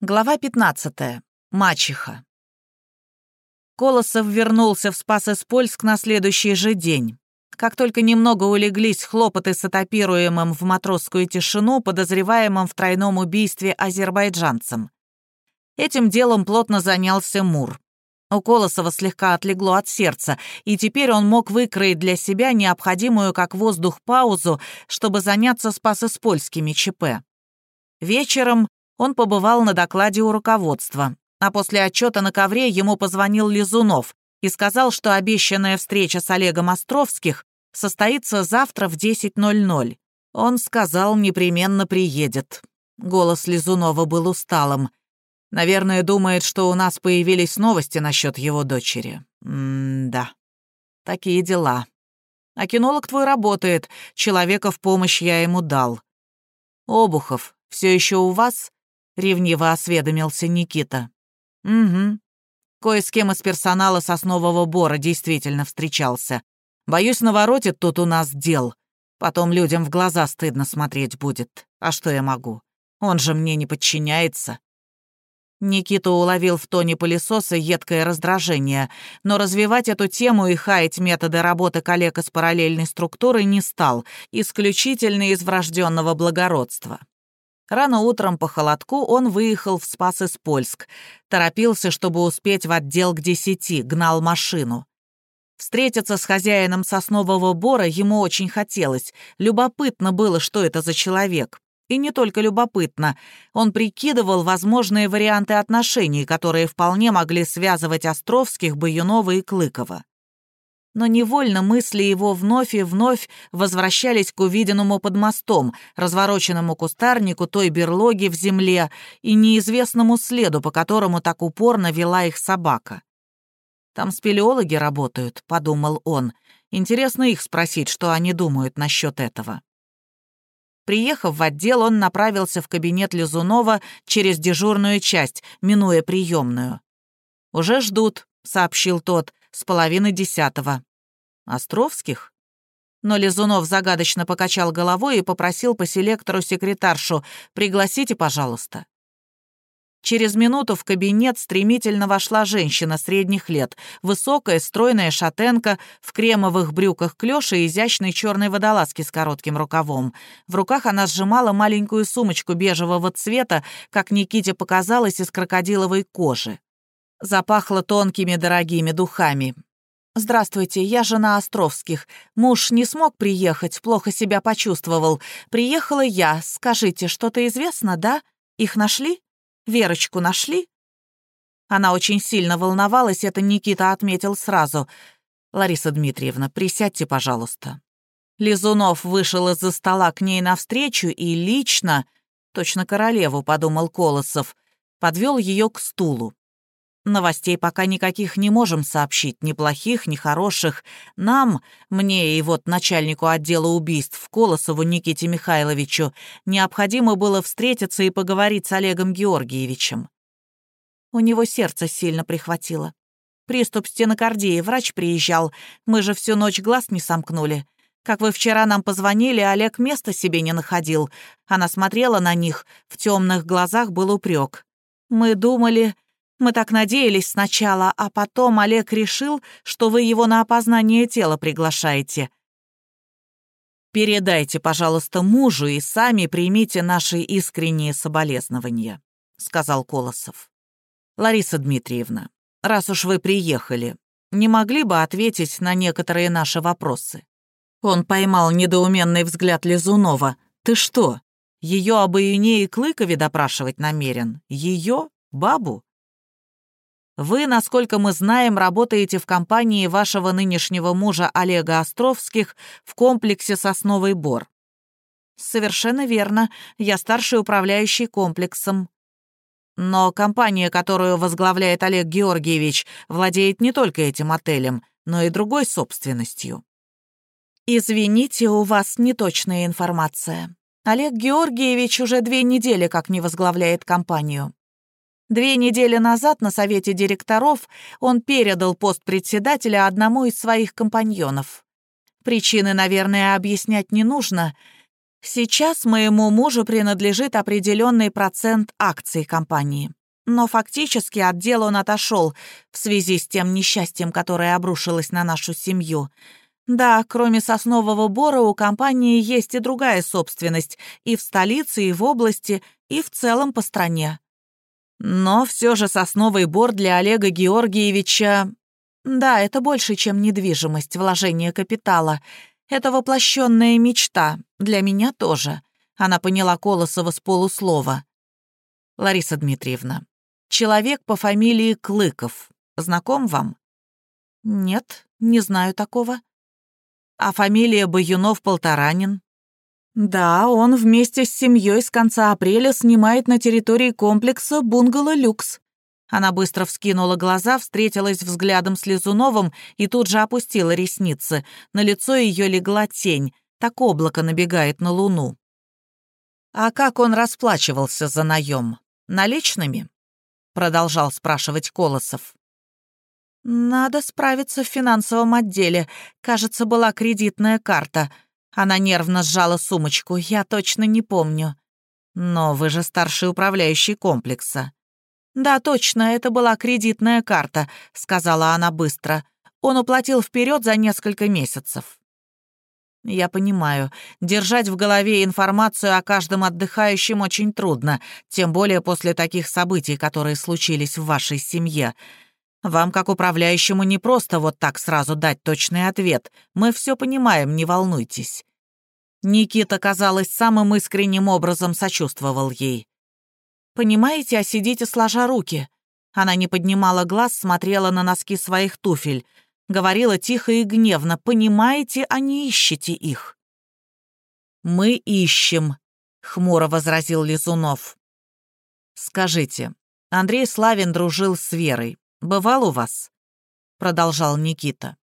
Глава 15. Мачеха. Колосов вернулся в Спас-Испольск на следующий же день. Как только немного улеглись хлопоты с отопируемым в матросскую тишину, подозреваемым в тройном убийстве азербайджанцем. Этим делом плотно занялся Мур. У Колосова слегка отлегло от сердца, и теперь он мог выкроить для себя необходимую как воздух паузу, чтобы заняться спас-испольскими ЧП. Вечером он побывал на докладе у руководства, а после отчета на ковре ему позвонил Лизунов и сказал, что обещанная встреча с Олегом Островских состоится завтра в 10.00. Он сказал, непременно приедет. Голос Лизунова был усталым. Наверное, думает, что у нас появились новости насчет его дочери. М-да. Такие дела. А кинолог твой работает, человека в помощь я ему дал. Обухов, все еще у вас? Ревниво осведомился Никита. «Угу. Кое с кем из персонала соснового бора действительно встречался. Боюсь, наворотит тут у нас дел. Потом людям в глаза стыдно смотреть будет. А что я могу? Он же мне не подчиняется». Никита уловил в тоне пылесоса едкое раздражение, но развивать эту тему и хаять методы работы коллег из параллельной структуры не стал, исключительно из врожденного благородства. Рано утром по холодку он выехал в Спас-Испольск. Торопился, чтобы успеть в отдел к десяти, гнал машину. Встретиться с хозяином соснового бора ему очень хотелось. Любопытно было, что это за человек. И не только любопытно. Он прикидывал возможные варианты отношений, которые вполне могли связывать Островских, Баюнова и Клыкова но невольно мысли его вновь и вновь возвращались к увиденному под мостом, развороченному кустарнику той берлоги в земле и неизвестному следу, по которому так упорно вела их собака. «Там спелеологи работают», — подумал он. «Интересно их спросить, что они думают насчет этого». Приехав в отдел, он направился в кабинет Лизунова через дежурную часть, минуя приемную. «Уже ждут», — сообщил тот с половины десятого. Островских? Но Лизунов загадочно покачал головой и попросил по селектору секретаршу «Пригласите, пожалуйста». Через минуту в кабинет стремительно вошла женщина средних лет, высокая, стройная шатенка, в кремовых брюках клёша и изящной черной водолазке с коротким рукавом. В руках она сжимала маленькую сумочку бежевого цвета, как Никите показалось, из крокодиловой кожи. Запахло тонкими дорогими духами. «Здравствуйте, я жена Островских. Муж не смог приехать, плохо себя почувствовал. Приехала я. Скажите, что-то известно, да? Их нашли? Верочку нашли?» Она очень сильно волновалась, это Никита отметил сразу. «Лариса Дмитриевна, присядьте, пожалуйста». Лизунов вышел из-за стола к ней навстречу и лично, точно королеву, подумал Колосов, подвел ее к стулу. Новостей пока никаких не можем сообщить, ни плохих, ни хороших. Нам, мне и вот начальнику отдела убийств Колосову Никите Михайловичу, необходимо было встретиться и поговорить с Олегом Георгиевичем. У него сердце сильно прихватило. Приступ стенокардии, врач приезжал. Мы же всю ночь глаз не сомкнули. Как вы вчера нам позвонили, Олег места себе не находил. Она смотрела на них, в темных глазах был упрек. Мы думали, мы так надеялись сначала, а потом Олег решил, что вы его на опознание тела приглашаете. Передайте, пожалуйста, мужу и сами примите наши искренние соболезнования», — сказал Колосов. «Лариса Дмитриевна, раз уж вы приехали, не могли бы ответить на некоторые наши вопросы?» Он поймал недоуменный взгляд Лизунова. «Ты что, ее об Июне и Клыкове допрашивать намерен? Ее? Бабу? Вы, насколько мы знаем, работаете в компании вашего нынешнего мужа Олега Островских в комплексе «Сосновый бор». Совершенно верно. Я старший управляющий комплексом. Но компания, которую возглавляет Олег Георгиевич, владеет не только этим отелем, но и другой собственностью. Извините, у вас неточная информация. Олег Георгиевич уже две недели как не возглавляет компанию. Две недели назад на совете директоров он передал пост председателя одному из своих компаньонов. Причины, наверное, объяснять не нужно. Сейчас моему мужу принадлежит определенный процент акций компании. Но фактически от дела он отошел в связи с тем несчастьем, которое обрушилось на нашу семью. Да, кроме соснового бора у компании есть и другая собственность и в столице, и в области, и в целом по стране. Но все же сосновый бор для Олега Георгиевича... Да, это больше, чем недвижимость, вложение капитала. Это воплощенная мечта. Для меня тоже. Она поняла Колосова с полуслова. Лариса Дмитриевна, человек по фамилии Клыков. Знаком вам? Нет, не знаю такого. А фамилия Баюнов-Полторанин? Да, он вместе с семьей с конца апреля снимает на территории комплекса бунгало «Люкс». Она быстро вскинула глаза, встретилась взглядом с Лизуновым и тут же опустила ресницы. На лицо ее легла тень, так облако набегает на луну. «А как он расплачивался за наем? Наличными?» — продолжал спрашивать Колосов. «Надо справиться в финансовом отделе. Кажется, была кредитная карта». Она нервно сжала сумочку. «Я точно не помню». «Но вы же старший управляющий комплекса». «Да, точно, это была кредитная карта», — сказала она быстро. «Он уплатил вперед за несколько месяцев». «Я понимаю. Держать в голове информацию о каждом отдыхающем очень трудно, тем более после таких событий, которые случились в вашей семье. Вам, как управляющему, не просто вот так сразу дать точный ответ. Мы все понимаем, не волнуйтесь». Никита, казалось, самым искренним образом сочувствовал ей. «Понимаете, а сидите сложа руки». Она не поднимала глаз, смотрела на носки своих туфель. Говорила тихо и гневно. «Понимаете, а не ищете их». «Мы ищем», — хмуро возразил Лизунов. «Скажите, Андрей Славин дружил с Верой. Бывал у вас?» Продолжал Никита.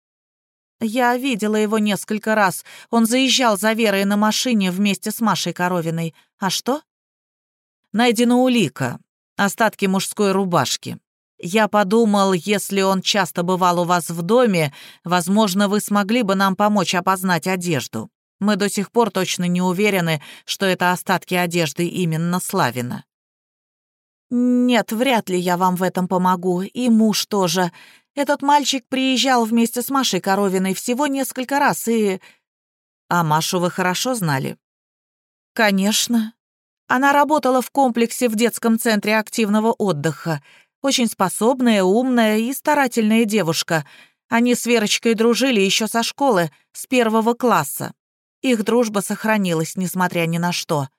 «Я видела его несколько раз. Он заезжал за Верой на машине вместе с Машей Коровиной. А что?» «Найдена улика. Остатки мужской рубашки. Я подумал, если он часто бывал у вас в доме, возможно, вы смогли бы нам помочь опознать одежду. Мы до сих пор точно не уверены, что это остатки одежды именно Славина». «Нет, вряд ли я вам в этом помогу, и муж тоже. Этот мальчик приезжал вместе с Машей Коровиной всего несколько раз, и...» «А Машу вы хорошо знали?» «Конечно. Она работала в комплексе в детском центре активного отдыха. Очень способная, умная и старательная девушка. Они с Верочкой дружили еще со школы, с первого класса. Их дружба сохранилась, несмотря ни на что.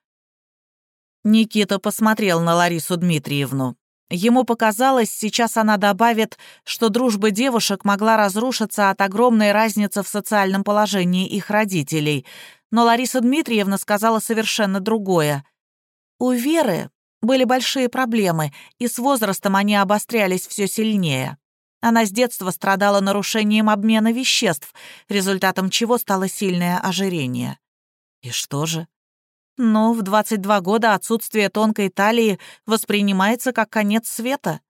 Никита посмотрел на Ларису Дмитриевну. Ему показалось, сейчас она добавит, что дружба девушек могла разрушиться от огромной разницы в социальном положении их родителей. Но Лариса Дмитриевна сказала совершенно другое. У Веры были большие проблемы, и с возрастом они обострялись все сильнее. Она с детства страдала нарушением обмена веществ, результатом чего стало сильное ожирение. И что же? Но в 22 года отсутствие тонкой талии воспринимается как конец света.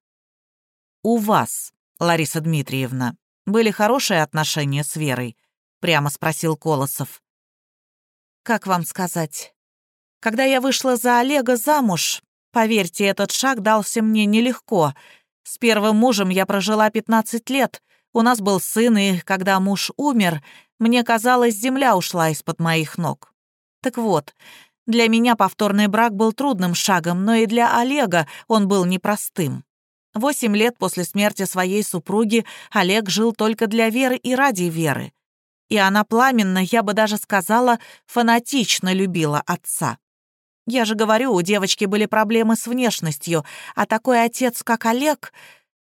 «У вас, Лариса Дмитриевна, были хорошие отношения с Верой?» — прямо спросил Колосов. «Как вам сказать? Когда я вышла за Олега замуж, поверьте, этот шаг дался мне нелегко. С первым мужем я прожила 15 лет, у нас был сын, и когда муж умер, мне казалось, земля ушла из-под моих ног. Так вот, для меня повторный брак был трудным шагом, но и для Олега он был непростым. Восемь лет после смерти своей супруги Олег жил только для Веры и ради Веры. И она пламенно, я бы даже сказала, фанатично любила отца. Я же говорю, у девочки были проблемы с внешностью, а такой отец, как Олег...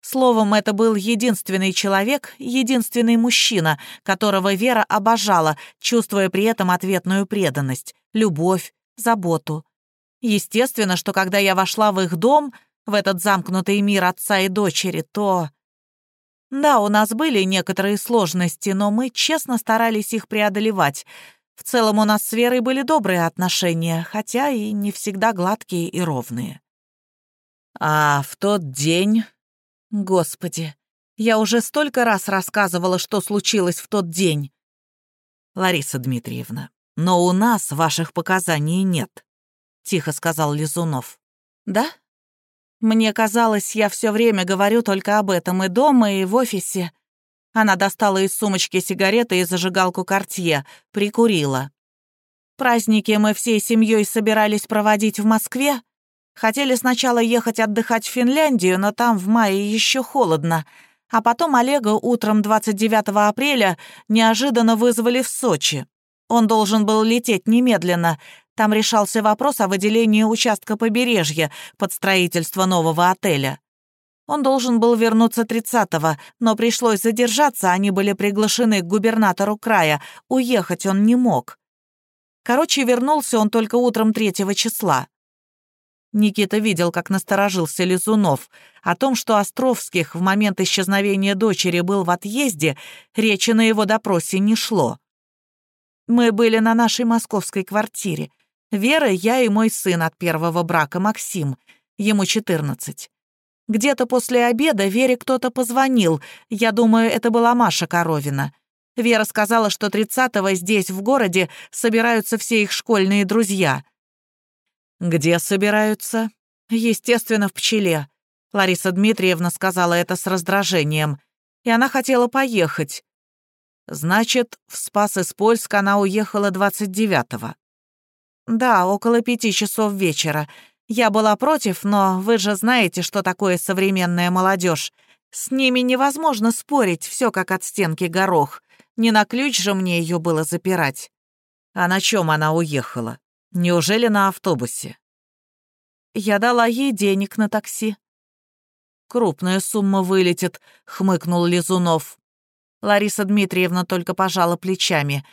Словом, это был единственный человек, единственный мужчина, которого Вера обожала, чувствуя при этом ответную преданность, любовь, заботу. Естественно, что когда я вошла в их дом, в этот замкнутый мир отца и дочери, то... Да, у нас были некоторые сложности, но мы честно старались их преодолевать. В целом у нас с Верой были добрые отношения, хотя и не всегда гладкие и ровные. А в тот день... Господи, я уже столько раз рассказывала, что случилось в тот день. Лариса Дмитриевна, но у нас ваших показаний нет», — тихо сказал Лизунов. «Да? Мне казалось, я все время говорю только об этом и дома, и в офисе». Она достала из сумочки сигареты и зажигалку Кортье, прикурила. «Праздники мы всей семьей собирались проводить в Москве. Хотели сначала ехать отдыхать в Финляндию, но там в мае еще холодно. А потом Олега утром 29 апреля неожиданно вызвали в Сочи. Он должен был лететь немедленно. Там решался вопрос о выделении участка побережья под строительство нового отеля. Он должен был вернуться 30-го, но пришлось задержаться, они были приглашены к губернатору края, уехать он не мог. Короче, вернулся он только утром 3 числа. Никита видел, как насторожился Лизунов. О том, что Островских в момент исчезновения дочери был в отъезде, речи на его допросе не шло. «Мы были на нашей московской квартире. Вера, я и мой сын от первого брака, Максим. Ему 14. Где-то после обеда Вере кто-то позвонил. Я думаю, это была Маша Коровина. Вера сказала, что 30-го здесь, в городе, собираются все их школьные друзья». «Где собираются?» «Естественно, в пчеле». Лариса Дмитриевна сказала это с раздражением. И она хотела поехать. Значит, в Спас-из-Польск она уехала 29-го. Да, около пяти часов вечера. Я была против, но вы же знаете, что такое современная молодежь. С ними невозможно спорить, все как от стенки горох. Не на ключ же мне ее было запирать. А на чем она уехала? Неужели на автобусе? Я дала ей денег на такси. Крупная сумма вылетит, хмыкнул Лизунов. Лариса Дмитриевна только пожала плечами.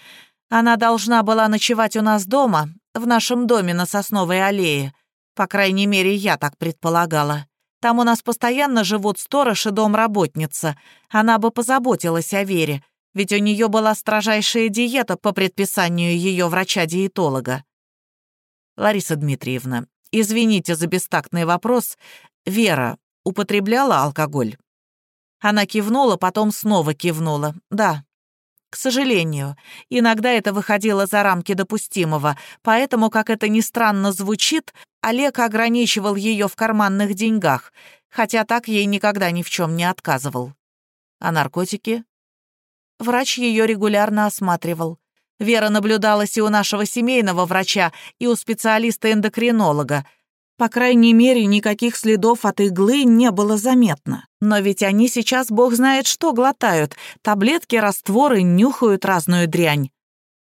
Она должна была ночевать у нас дома, в нашем доме на Сосновой аллее. По крайней мере, я так предполагала. Там у нас постоянно живут сторож и домработница. Она бы позаботилась о Вере, ведь у нее была строжайшая диета по предписанию ее врача-диетолога. Лариса Дмитриевна, извините за бестактный вопрос. Вера употребляла алкоголь? Она кивнула, потом снова кивнула. Да. К сожалению, иногда это выходило за рамки допустимого, поэтому, как это ни странно звучит, Олег ограничивал ее в карманных деньгах, хотя так ей никогда ни в чем не отказывал. А наркотики? Врач ее регулярно осматривал. Вера наблюдалась и у нашего семейного врача, и у специалиста-эндокринолога. По крайней мере, никаких следов от иглы не было заметно. Но ведь они сейчас бог знает что глотают. Таблетки, растворы, нюхают разную дрянь.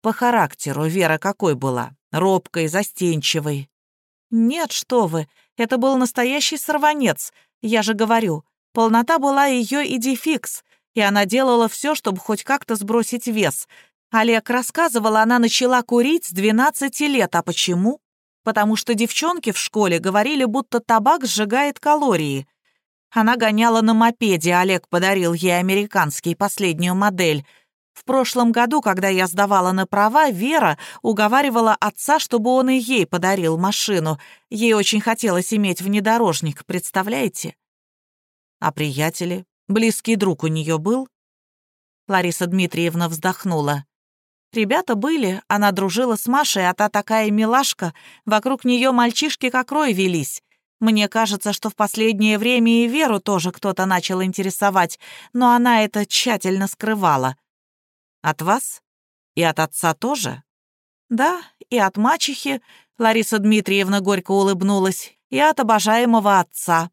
По характеру Вера какой была? Робкой, застенчивой? Нет, что вы, это был настоящий сорванец. Я же говорю, полнота была ее идификс, и она делала все, чтобы хоть как-то сбросить вес — Олег рассказывал, она начала курить с 12 лет. А почему? Потому что девчонки в школе говорили, будто табак сжигает калории. Она гоняла на мопеде, Олег подарил ей американский, последнюю модель. В прошлом году, когда я сдавала на права, Вера уговаривала отца, чтобы он и ей подарил машину. Ей очень хотелось иметь внедорожник, представляете? А приятели? Близкий друг у нее был? Лариса Дмитриевна вздохнула. Ребята были, она дружила с Машей, а та такая милашка, вокруг нее мальчишки как рой велись. Мне кажется, что в последнее время и Веру тоже кто-то начал интересовать, но она это тщательно скрывала. От вас? И от отца тоже? Да, и от мачехи, Лариса Дмитриевна горько улыбнулась, и от обожаемого отца.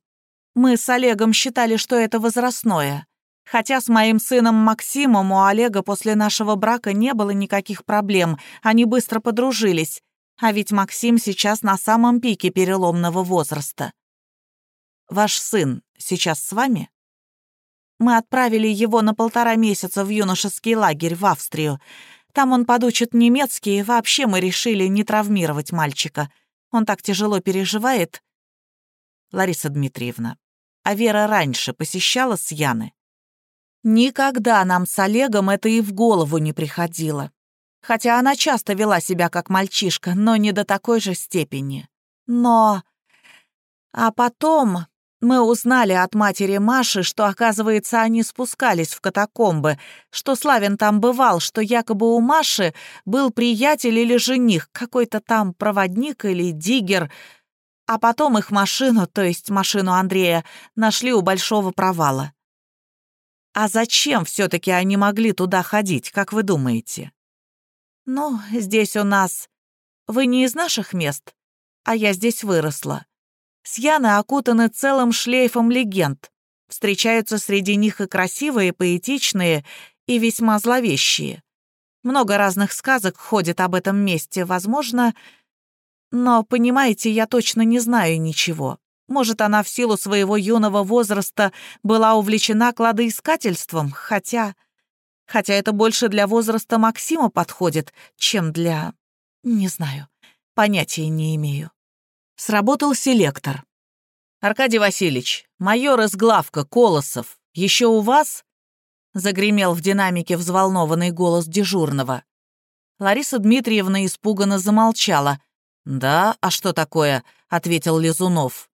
Мы с Олегом считали, что это возрастное. Хотя с моим сыном Максимом у Олега после нашего брака не было никаких проблем, они быстро подружились. А ведь Максим сейчас на самом пике переломного возраста. Ваш сын сейчас с вами? Мы отправили его на полтора месяца в юношеский лагерь в Австрию. Там он подучит немецкий, и вообще мы решили не травмировать мальчика. Он так тяжело переживает. Лариса Дмитриевна, а Вера раньше посещала с Яны? Никогда нам с Олегом это и в голову не приходило. Хотя она часто вела себя как мальчишка, но не до такой же степени. Но... А потом... Мы узнали от матери Маши, что, оказывается, они спускались в катакомбы, что Славин там бывал, что якобы у Маши был приятель или жених, какой-то там проводник или диггер, а потом их машину, то есть машину Андрея, нашли у большого провала. А зачем все-таки они могли туда ходить, как вы думаете? Ну, здесь у нас... Вы не из наших мест, а я здесь выросла. Сьяны окутаны целым шлейфом легенд. Встречаются среди них и красивые, поэтичные, и весьма зловещие. Много разных сказок ходит об этом месте, возможно... Но, понимаете, я точно не знаю ничего. Может, она в силу своего юного возраста была увлечена кладоискательством, хотя... Хотя это больше для возраста Максима подходит, чем для... Не знаю. Понятия не имею. Сработал селектор. «Аркадий Васильевич, майор из главка, Колосов, еще у вас?» Загремел в динамике взволнованный голос дежурного. Лариса Дмитриевна испуганно замолчала. «Да, а что такое?» — ответил Лизунов.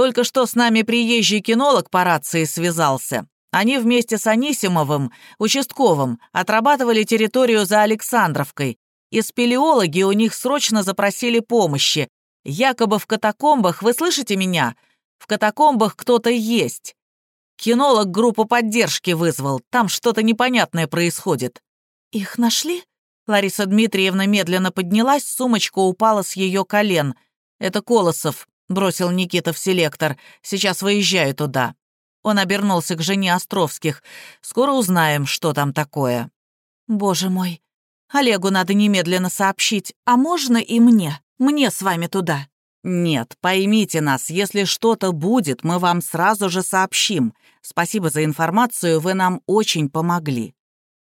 «Только что с нами приезжий кинолог по рации связался. Они вместе с Анисимовым, участковым, отрабатывали территорию за Александровкой, и спелеологи у них срочно запросили помощи, Якобы в катакомбах, вы слышите меня? В катакомбах кто-то есть. Кинолог группу поддержки вызвал, там что-то непонятное происходит». «Их нашли?» Лариса Дмитриевна медленно поднялась, сумочка упала с ее колен. «Это Колосов», — бросил Никита в селектор. «Сейчас выезжаю туда». Он обернулся к жене Островских. «Скоро узнаем, что там такое». «Боже мой, Олегу надо немедленно сообщить, а можно и мне?» Мне с вами туда». «Нет, поймите нас, если что-то будет, мы вам сразу же сообщим. Спасибо за информацию, вы нам очень помогли».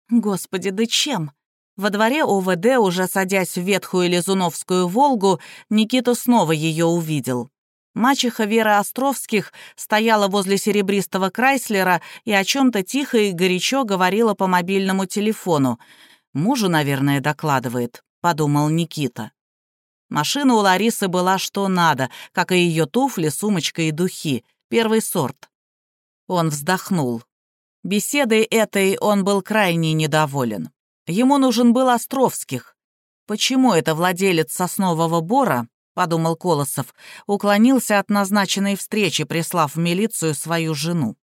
«Господи, да чем?» Во дворе ОВД, уже садясь в ветхую Лизуновскую «Волгу», Никита снова ее увидел. Мачеха Вера Островских стояла возле серебристого Крайслера и о чем то тихо и горячо говорила по мобильному телефону. «Мужу, наверное, докладывает», — подумал Никита. Машина у Ларисы была что надо, как и ее туфли, сумочка и духи. Первый сорт. Он вздохнул. Беседой этой он был крайне недоволен. Ему нужен был Островских. Почему это владелец соснового бора, подумал Колосов, уклонился от назначенной встречи, прислав в милицию свою жену?